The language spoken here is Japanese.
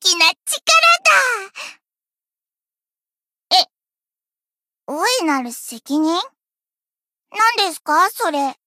きな力だ。え、大いなる責任？何ですか？それ。